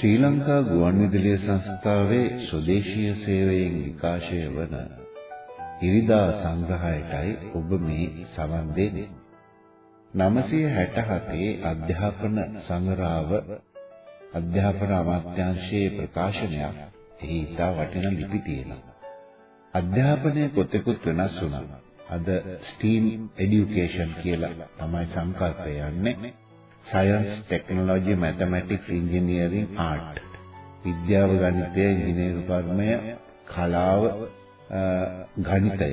ශ්‍රී ලංකා ගුවන්විදුලි සංස්ථාවේ ස්වදේශීය සේවයෙන් විකාශය වන ඉරිදා සංග්‍රහයටයි ඔබ මේ සවන් දෙන්නේ. 967 අධ්‍යාපන සංග්‍රහව අධ්‍යාපන අමාත්‍යාංශයේ ප්‍රකාශනයක්. එහි ඉතා වටින ලිපි තියෙනවා. අධ්‍යාපනය පොතෙකුත් වෙනස් වුණා. අද STEAM education කියලා තමයි සංකල්පය යන්නේ. Science technology mathematics engineering art විද්‍යාව ගණිතය ඉංජිනේරු කර්මය කලාව ගණිතය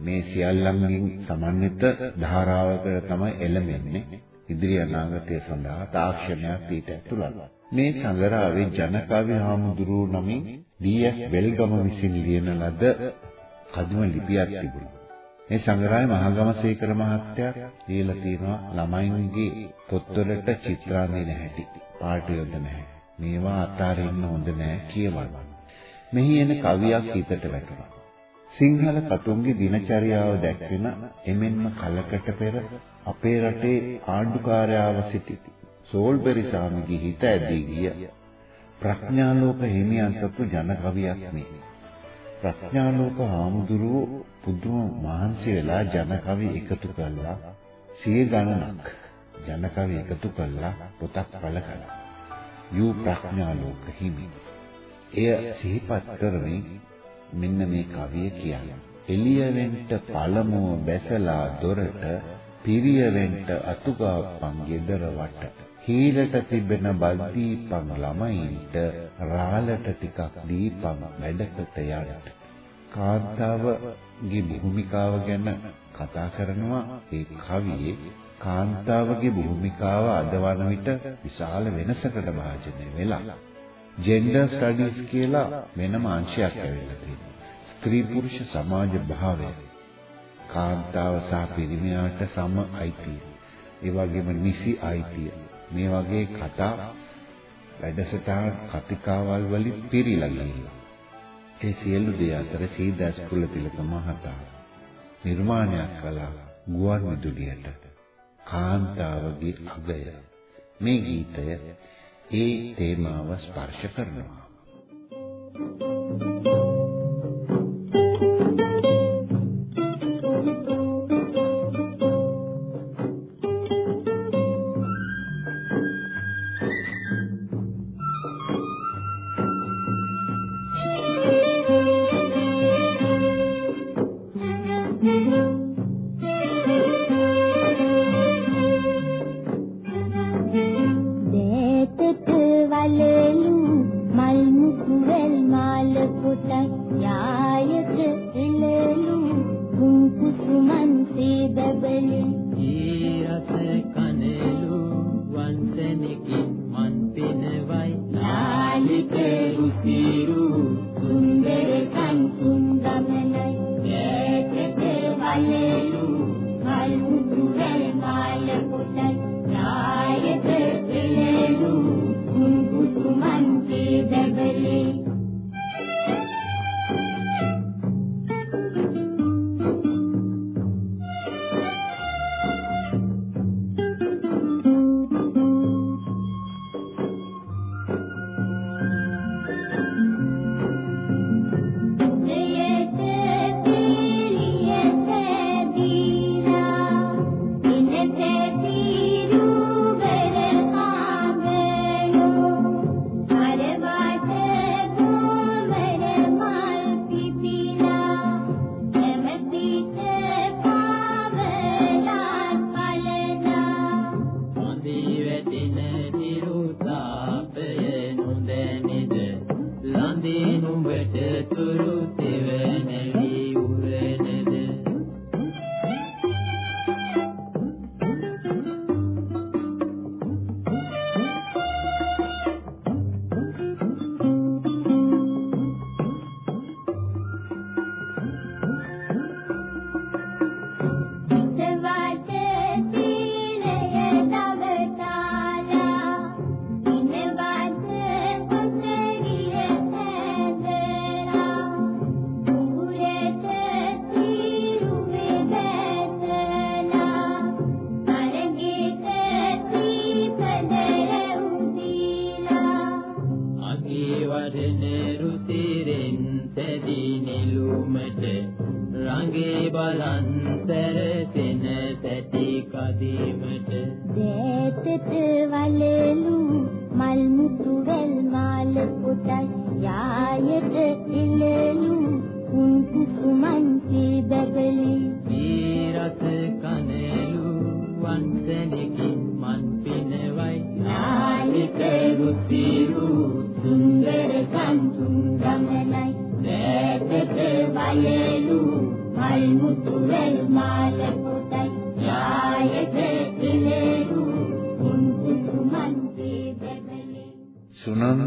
මේ සියල්ලන්ගෙන් සමන්විත ධාරාවකට තමයි එළඹෙන්නේ. ඉදිරි අනාගතය සඳහා තාක්ෂණයක් ඊට ඇතුළත්. මේ සංගරාවේ ජනකවි හාමුදුරුවෝ නමින් ඩී.එෆ්. වෙල්ගම විසින් ලියන ලද කදිම ලිපියක් තිබුණා. මේ සංග්‍රහය මහගමසේකර මහත්තයා දීලා තියෙනවා ළමයින්ගේ පොත්වලට චිත්‍රාන්දින හැටි. පාට යොදන හැටි. මේවා අතාරින්න හොඳ නෑ කියලා. මෙහි එන කවියක් හිතට වැටුණා. සිංහල කතුන්ගේ දිනචරියාව දැක්වෙන එමෙන්ම කලකට පෙර අපේ රටේ ආණ්ඩුකාරයාව සිටි සෝල්බරි සාමිගේ හිත ඇදී ගිය ප්‍රඥාලෝක හිමියන් සතු ජන කවියක් මේ. ප්‍රඥාලෝක හාමුදුරුවෝ පුදුම මහන්සි වෙලා ජන කවි එකතු කළා. සිය ගණනක් ජන කවි එකතු කළා පොතක් පළ කළා. යූ ප්‍රඥාලෝක හිමි. එය සිහිපත් කරමින් මෙන්න මේ කවිය කියන්නේ. එළියවෙන්ට පළමුව බැසලා දොරට පිරියවෙන්ට අතුගාපන් ගෙදර වට. හීලට තිබෙන බල්දීපන් ළමයින්ට රාලට ටිකක් දීපන් වැඩකට යන්න. කාන්තාවගේ භූමිකාව ගැන කතා කරනවා ඒ කවියේ කාන්තාවගේ භූමිකාව අද වන විට විශාල වෙනසකට භාජනය වෙලා. ජෙන්ඩර් ස්ටඩීස් කියලා වෙනම අංශයක් ඇවිල්ලා තියෙනවා. ස්ත්‍රී පුරුෂ සමාජ භාවය. කාන්තාව සහ පිරිමියාට සම අයිතිය. ඒ වගේම නිසි අයිතිය. මේ වගේ කතා වැඩසටහන් කතිකාවල් වලින් පිරීලා ගිහිල්ලා. ඒ සියලු දේ අතර සීදාස් කුලතිලක මහතා නිර්මාණයක් කළා ගුවන් විදුලියට කාන්තාවගේ අගය මේ ගීතය ඒ තේමාව ස්පර්ශ කරනවා Thank you. යාලලු මල් මුකුවල් මාල කොටක් යායත එළලු කුම් කුසුමන් සේ බබලු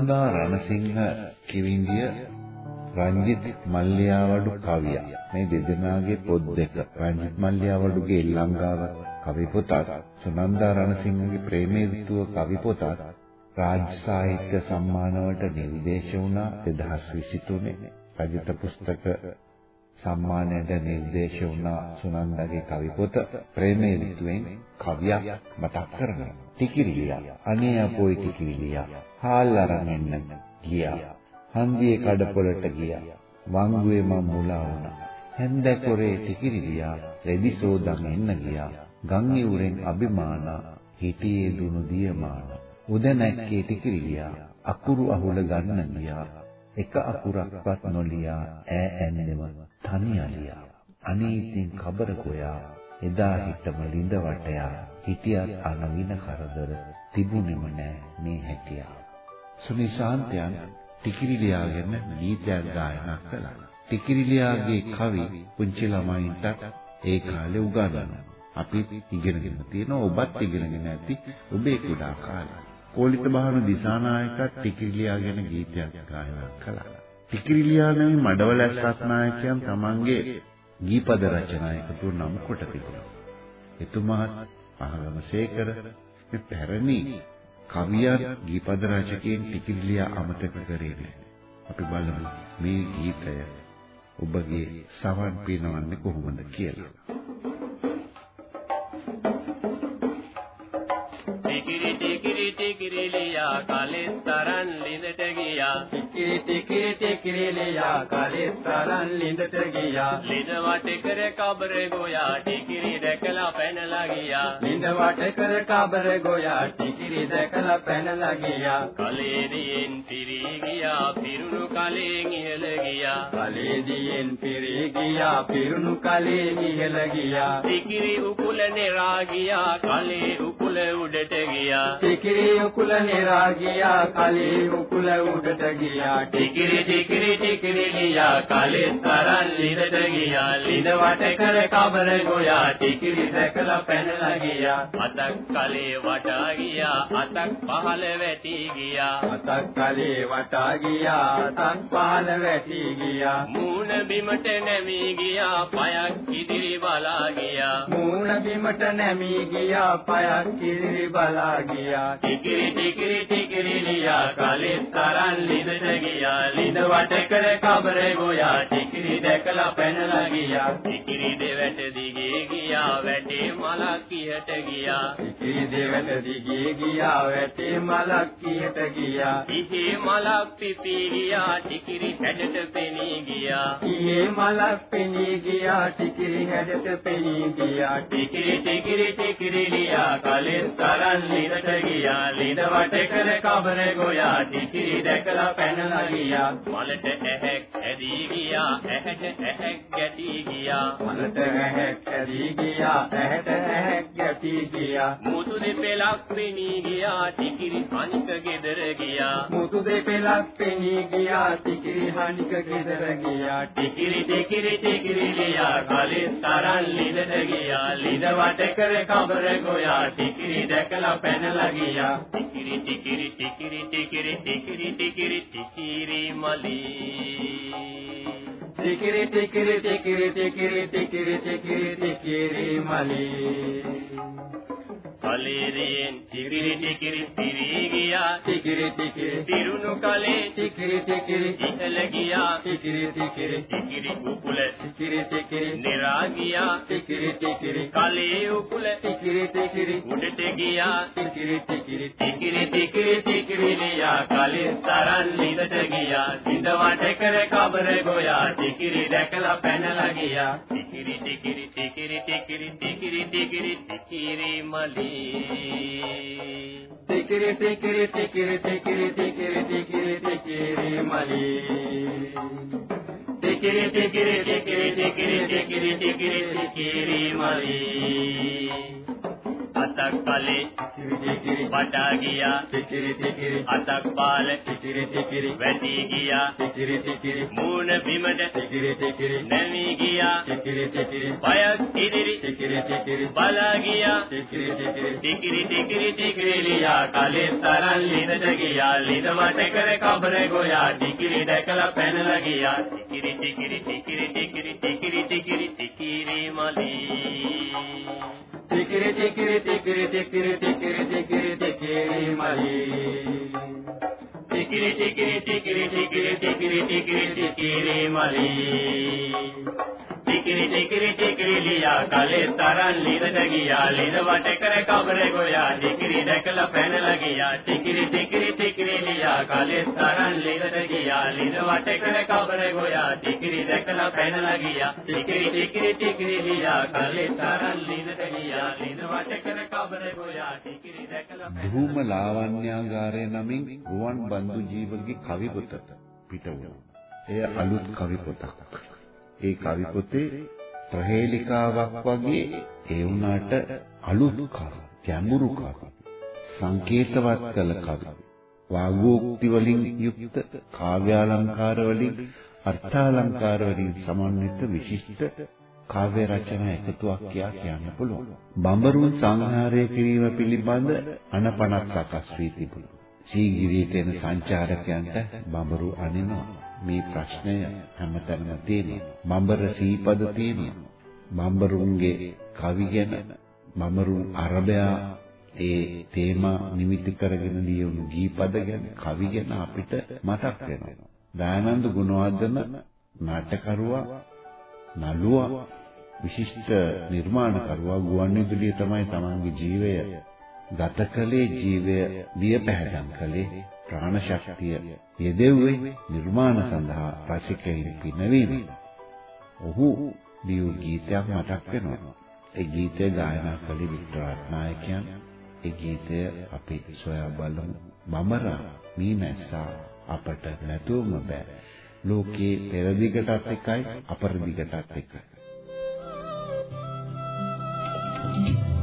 සුනන්දා රණසිංහ කිවිඳිය රංජිත් මල්ලියාවඩු කවිය. මේ දෙදෙනාගේ පොත් දෙක. රංජිත් මල්ලියාවඩුගේ ඊළංගාව කවි පොතත් සුනන්දා රණසිංහගේ ප්‍රේමයේ ඍතුව කවි පොතත් රාජ්‍ය සාහිත්‍ය සම්මානවලට නිර්දේශ වුණා 2023 රජත පුස්තක සම්මානයට නිර්දේශ වුණා සුනන්දාගේ කවි පොත ප්‍රේමයේ ඍතුවෙන් කවියක් මතක් කරනවා. ටිකිරිලියා. අනේ අපෝයි ටිකිරිලියා. හාල් අරන් එන්න ගියා. හන්දියේ කඩපොළට ගියා. වංගුවේ මම මුලා වුණා. හැන්දකොරේ ටිකිරිලියා රෙදි සෝදන් එන්න ගියා. ගම් ඉවුරෙන් අභිමාන හිටියේ දුනු දියමාන. උද නැක්කේ ටිකිරිලියා අකුරු අහුල ගන්න ගියා. එක අකුරක්වත් නොලියා ඈ ඇන්නෙම තනි අලියා අනේ ඉතින් කබර ගෝයා. එදා හිටම ලිඳ වටයා. හිටියත් අනවින කරදර තිබුණෙම නෑ මේ හැටියා. සුනිශාන්තයන් ටිකිරිලියාගෙන ගීතයක් ගායනා කළා. ටිකිරිලියාගේ කවි පුංචි ළමයින්ට ඒ කාලේ උගන්වනවා. අපි ඉගෙනගෙන තියෙනවා ඔබත් ඉගෙනගෙන ඇති ඔබේ කුඩා කාලේ. කෝලිත බහන දිසානායකත් ටිකිරිලියාගෙන ගීතයක් ගායනා කළා. ටිකිරිලියා නැමි මඩවල ඇස්සත්නායකයන් තමන්ගේ ගීපද රචනා එකතු නම් කොට තිබුණා. එතුමාත් පහළමසේකර මේ පැරණි කවියන් ගීපද රචකයන් ටිකිලියා අමතක කරේ නැහැ. අපි බලමු මේ ගීතය ඔබගේ සවන් පිනවන්නේ කොහොමද කියලා. ටිකිරි ටිකිරි ටිකිරිලියා කලිස්තරන් ලිඳට ගියා. ලිඳ වට කර කබර ගෝයා ටිකිරි දැකලා පැනලා ගියා. ලිඳ වට කර කබර ගෝයා ටිකිරි දැකලා පැනලා ගියා. කලේදීන් පිරී ගියා පිරුණු කලෙන් ඉහළ ගියා. කලේදීන් පිරී ගියා පිරුණු කලේ ඉහළ ගියා. ටිකිරි උකුල නෙරා ගියා කලේ උකුල උඩට ගියා. ටිකිරි උකුල නිරා ගියා කලේ උකුල උඩට ගියා. ටිකිරි ටිකිරි ටිකිරි ලියා කලෙස්තරන් ලිඳට ගියා. ලිඳ වට කර කබර ගෝයා ටිකිරි දැකලා පැනලා ගියා. අතක් කලේ වටා ගියා. අතක් පහළ වැටි ගියා. අතක් කලේ වටා ගියා. අතක් පහළ වැටි ගියා. මූණ බිමට නැමී ගියා. පයක් ඉදිරි බලා ගියා. මූණ බිමට නැමී ගියා. පයක් කිරි බලා ගියා. ටිකිරි ටිකිරි ටිකිරි ලියා. කලෙස් තරන් ලිඳට ගියා. ලිඳ වට කර කබර ගෝයා. ටිකිරි දැකලා පැනලා ගියා. ටිකිරි දෙවැට දිගේ ගියා වැටේ මලක් ඉහට ගියා. කිරි දෙවන දිගේ ගියා වැටේ මලක් කියට ගියා. ඉහි මලක් පිපී ගියා ටිකිරි හැඩට පෙනී ගියා. ඊයේ මලක් පෙනී ගියා ටිකිරි හැඩට පෙනී ගියා. ටිකිරි ටිකිරි ටිකිරි ලියා කලෙස් තරන් ලිඳට ගියා. ලිඳ වට කර කබර ගෝයා ටිකිරි දැකලා පැනලා ගියා. මලට ඇහැක් ඇදී ගියා ඇහැට ඇහැක් ගැටී ගියා මලට ඇහැක් ඇදී ගියා ඇහැට ඇහැක් ගැටි ගියා මුතු දෙපෙලක් පෙනී ගියා ටිකිරි අනික ගෙදර ගියා. මුතු දෙපෙලක් පෙනී ගියා ටිකිරි හනික ගෙදර ගියා. ටිකිරි ටිකිරි ටිකිරි ලියා කලෙස් තරන් ලිඳට ගියා. ලිඳ වට කර කබර ගෝයා. ටිකිරි දැකලා පැනලා ගියා. ටිකිරි ටිකිරි ටිකිරි ටිකිරි ටිකිරි ටිකිරි ටිකිරි මලී ටිකිරි ටිකිරි ටිකිරි ටිකිරි ටිකිරි ටිකිරි ටිකිරි මලී. කලේරියෙන් ටිකිරි ටිකිරි පිරී ගියා. ටිකිරි ටිකිරි. පිරුණු කලේ ටිකිරි ටිකිරි. ඉහළ ගියා. ටිකිරි ටිකිරි. ටිකිරි උකුල ටිකිරි ටිකිරි. නිරා ගියා. ටිකිරි ටිකිරි. කලේ උකුල ටිකිරි ටිකිරි. උඩට ගියා. ටිකිරි ටිකිරි. ටිකිරි ටිකිරි ටිකිරි ලියා. කලේ තරන් ලිඳට ගියා. සිඳ වට කර කබර ගෝයා. ටිකිරි දැකලා පැනලා ගියා. ටිකිරි tikiri tikiri tikiri tikiri tikiri tikiri tikiri mali tikiri tikiri tikiri tikiri tikiri tikiri tikiri mali tikiri tikiri tikiri tikiri tikiri tikiri tikiri mali අතක් කලේ වටා ගියා. tikiri tikiri අතක් පාල tikiri tikiri වැටි ගියා. tikiri tikiri මූණ බිමට tikiri tikiri නැවි ගියා. tikiri tikiri පයක් ඉදිරි tikiri tikiri බලා ගියා. tikiri tikiri ටිකිරි ටිකිරි ටිකිරි ලියා කලේ තරන් ලිඳට ගියා. ලිඳ වට කර කබර ගෝයා. ටිකිරි දැකලා පැනලා ගියා. ටිකිරි ටිකිරි ටිකිරි ටිකිරි ටිකිරි ටිකිරි ටිකිරි Malee. Tikiri tikiri tikiri tikiri tikiri tikiri tikiri mali ටිකිරි ටිකිරි ටිකිරි ටිකිරි ටිකිරි ටිකිරි ටිකිරි මලී ටිකිරි ටිකිරි ටිකිරි ලියා කලේ තරන් ලිඳට ගියා ලිඳ වට කර කබර ගෝයා ටිකිරි දැකලා පැනලා ගියා ටිකිරි ටිකිරි ටිකිරි ලියා කලේ තරන් ලිඳට ගියා ලිඳ වට කර කබර ගෝයා ටිකිරි දැකලා පැනලා ගියා ටිකිරි ටිකිරි ටිකිරි ලියා කලේ තරන් ලිඳට ගියා ලිඳ වට කර කබර ගෝයා ටිකිරි දැකලා ධූම ලාවන්‍යාගාරය නමින් ගුවන් බන්දු ජීවගේ කවි පොත පිට වුණා. එය අලුත් කවි පොතක්. ඒ කවි පොතේ ප්‍රහේලිකාවක් වගේ ඒ වුණාට අලුත් කවි, ගැඹුරු කවි, සංකේතවත් කළ කවි, වාගෝක්ති වලින් යුක්ත කාව්‍යාලංකාර වලින් අර්ථාලංකාර වලින් සමන්විත විශිෂ්ට කාව්‍ය රචනා එකතුවක් කියා කියන්න පුළුවන්. බඹරුන් සංහාරය කිරීම පිළිබඳ අනපනක් සකස් වී තිබුණා. සීගිරියට එන සංචාරකයන්ට බඹරු අනිනවා. මේ ප්‍රශ්නය හැමතැනම තියෙනවා. බඹර සීපද තියෙනවා. බඹරුන්ගේ කවි ගැන බඹරුන් අරබයා ඒ තේමා නිමිති කරගෙන ලියවුණු ගීපද ගැන කවි ගැන අපිට මතක් වෙනවා. දයානන්ද ගුණවර්ධන නාටකරුවා නළුවා විශිෂ්ට නිර්මාණකරුවා ගුවන්විදුලිය තමයි තමන්ගේ ජීවය ගත කළේ ජීවය දිය පැහැදම් කළේ ප්‍රාණ ශක්තිය යෙදෙව්වේ නිර්මාණ සඳහා රසිකයින් පිනවීම. ඔහු ලියු ගීතයක් මතක් වෙනවා. ඒ ගීතය ගායනා කළේ වික්ටර් රත්නායකයන්. ඒ ගීතය අපි සොයා බලමු. බඹරා මීමැස්සා අපට නැතුවම බෑ. ලෝකේ පෙර දිගටත් එකයි අපර දිගටත් එකයි. සුන්දරිය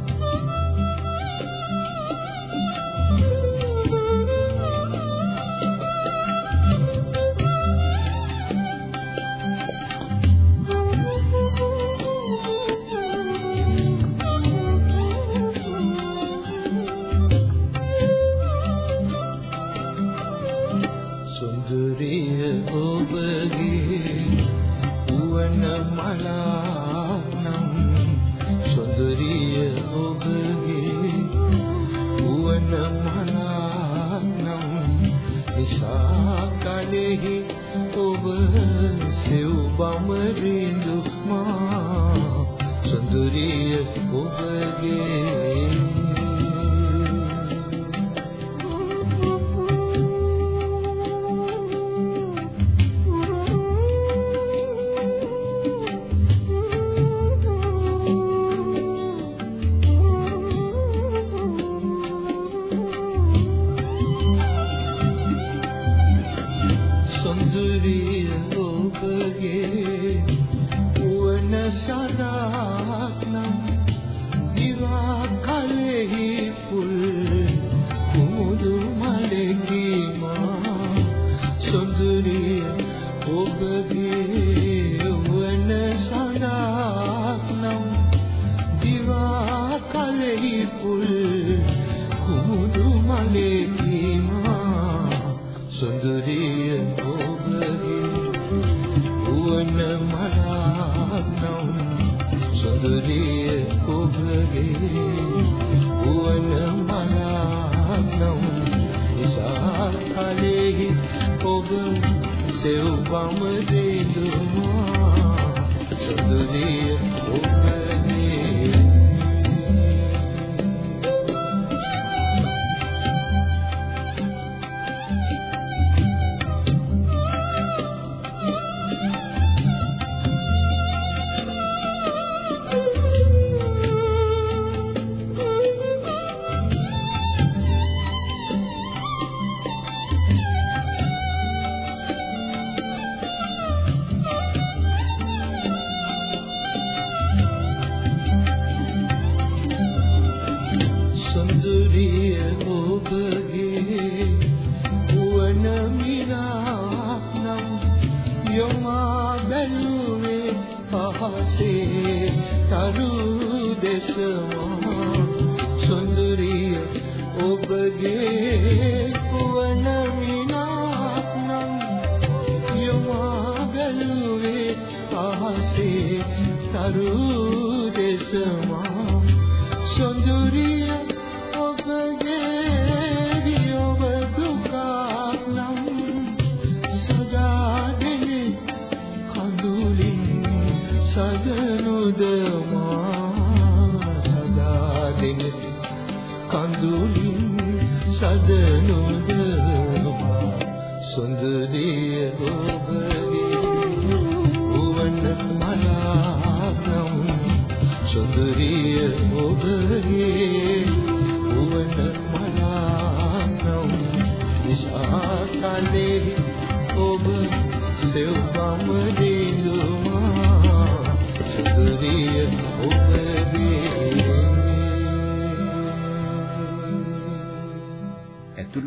මුදමා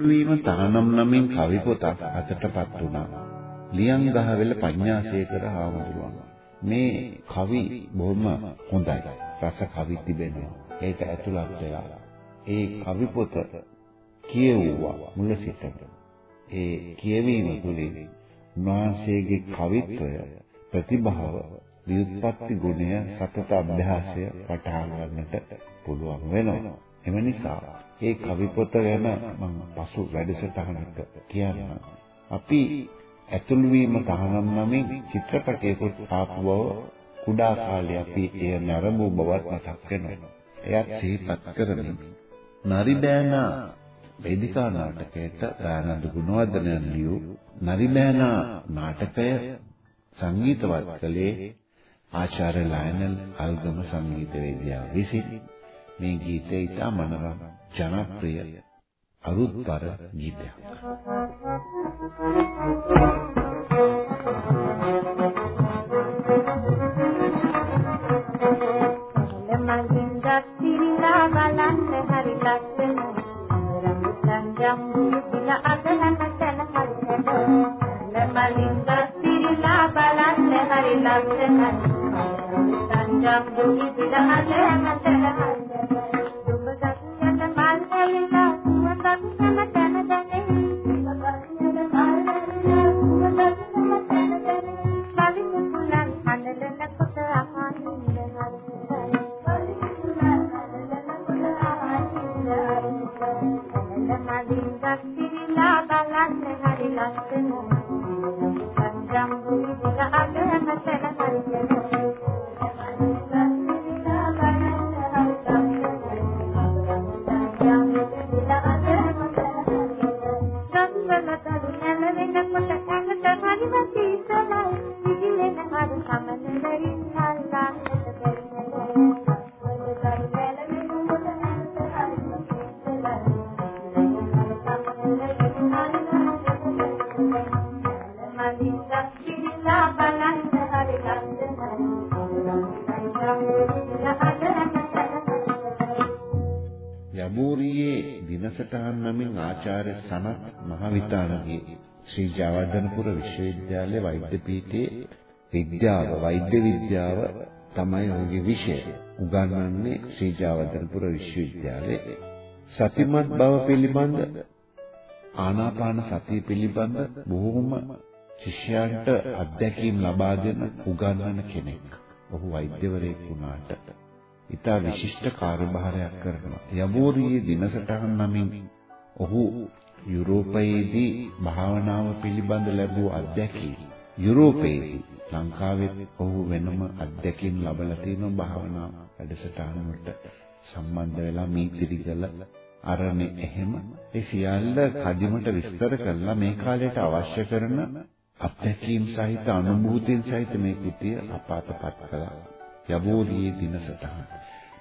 ඇතුළු වීම තහනම් නමින් කවි පොතක් අතටපත් වුණා. ලියන් ගහවෙල පඤ්ඤාසේකර හාමුදුරුවෝ. මේ කවි බොහොම හොඳයි. රස කවි තිබෙනවා. ඒක ඇතුළත් වෙලා. ඒ කවි පොත කියවුවා මුල සිටම. ඒ කියවීම තුළින් උන්වහන්සේගේ කවිත්වය ප්‍රතිභාව විඋත්පත්ති ගුණය සතත අභ්‍යාසය වටහා ගන්නට පුළුවන් වෙනවා. එම නිසා ඒ කවි පොත ගැන මම පසු වැඩසටහනක කියන්න. අපි ඇතුළු වීම තහනම් නමින් චිත්‍රපටයකට ආපු බව කුඩා කාලේ අපි එය නරඹු බවත් මතක් වෙනවා. එයත් සිහිපත් කරමින් නරිබෑනා වේදිකා නාටකයට දයානන්ද ගුණවර්ධනයන් ලියූ නරිබෑනා නාටකය සංගීතවත් කළේ ආචාර්ය ලයනල් අල්ගම සංගීතවේදියා විසින් මේ ගීතය ඉතා මනරම් ජනප්‍රිය අරුත්පර ගීතයක්. මගින් දස්තිරිලා බලන්න හරි ලස්සන රංගුලන් ජම්බු දින අගලන තන හරි මලින් දස්තිරිලා බලන්න හරි ලස්සන රංගුලන් ජම්බු දින අගලන තන හරි දිනසටහන් නමින් ආචාර්ය සනත් මහවිතානගේ ශ්‍රී ජයවර්ධනපුර විශ්වවිද්‍යාලයේ වෛද්‍ය පීඨයේ විද්‍යාව වෛද්‍ය විද්‍යාව තමයි ඔහුගේ විෂය. උගන්වන්නේ ශ්‍රී ජයවර්ධනපුර විශ්වවිද්‍යාලයේ සතිමත් බව පිළිබඳ ආනාපාන සතිය පිළිබඳ බොහෝම ශිෂ්‍යයන්ට අත්දැකීම් ලබා දෙන උගන්වන කෙනෙක්. ඔහු වෛද්‍යවරයෙක් වුණාට ඉතා විශිෂ්ට කාර්යභාරයක් කරනවා. යබෝරියේ දිනසටහන් නමින් ඔහු යුරෝපයේදී භාවනාව පිළිබඳ ලැබූ අත්දැකීම් යුරෝපයේදී ලංකාවේ ඔහු වෙනම අත්දැකීම් ලබලා තියෙන භාවනා වැඩසටහන් වලට සම්බන්ධ වෙලා මේ ත්‍රිගල අරණේ එහෙම ඒ සියල්ල කදිමට විස්තර කරලා මේ කාලයට අවශ්‍ය කරන අත්දැකීම් සහිත අනුභූතින් සහිත මේ කෘතිය අපාතපත් කළා. යබෝධියේ දිනසටහන.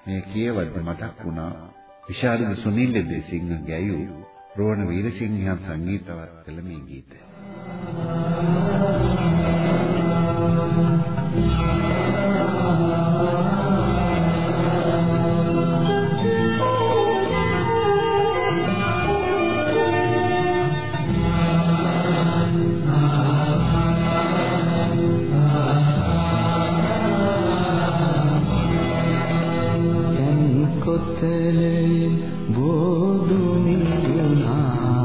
මේ කියවද්දි මතක් වුණා විශාරද සුනිල් දෙසිංහ ගැයූ රෝණ වීරසිංහයන් සංගීතවත් කළ මේ ගීතය. කොතලේ බෝදුනි දුනා.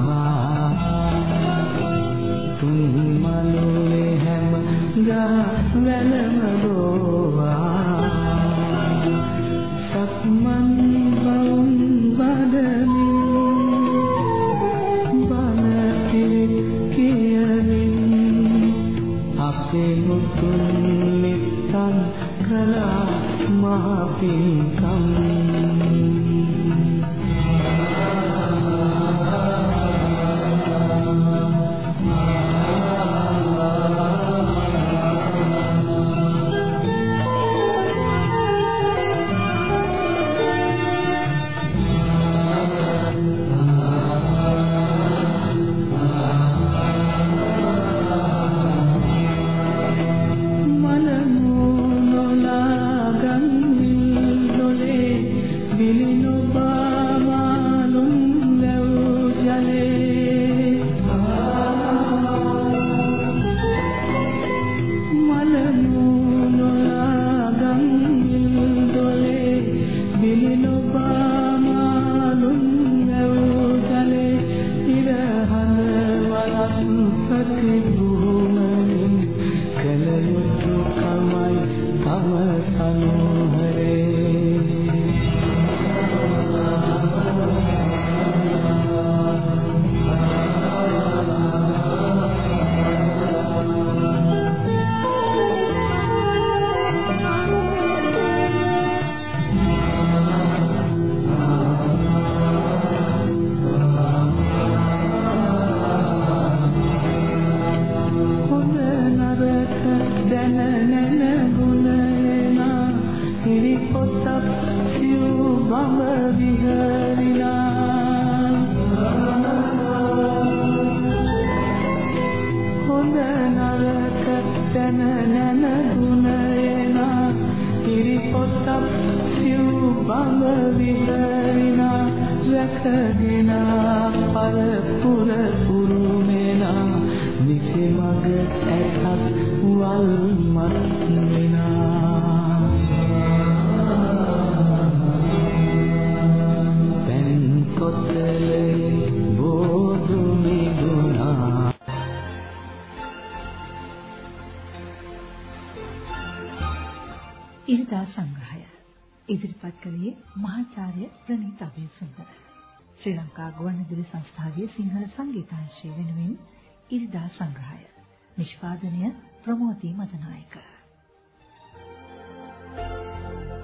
රැකගෙන පරපුර පුරුමේනා නිසි මග ඇතත් වල්මත් වෙනා පෙන් කොතලේ බෝධු මිදුනා ඉරිදා සංග්‍රහය. ඉදිරිපත් කළේ මහාචාර්ය ප්‍රනීත අබේසුන්දර. ශ්‍රී ලංකා ගුවන්විදුලි සංස්ථාවේ සිංහල සංගීතංශය වෙනුවෙන් ඉරිදා සංග්‍රහය. නිෂ්පාදනය ප්‍රමෝදී මදනායක. Thank you.